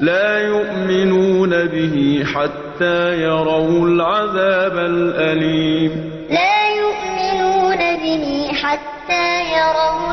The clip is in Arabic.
لا يؤمنون به حتى يروا العذاب الأليم. لا يؤمنون به حتى يروا العذاب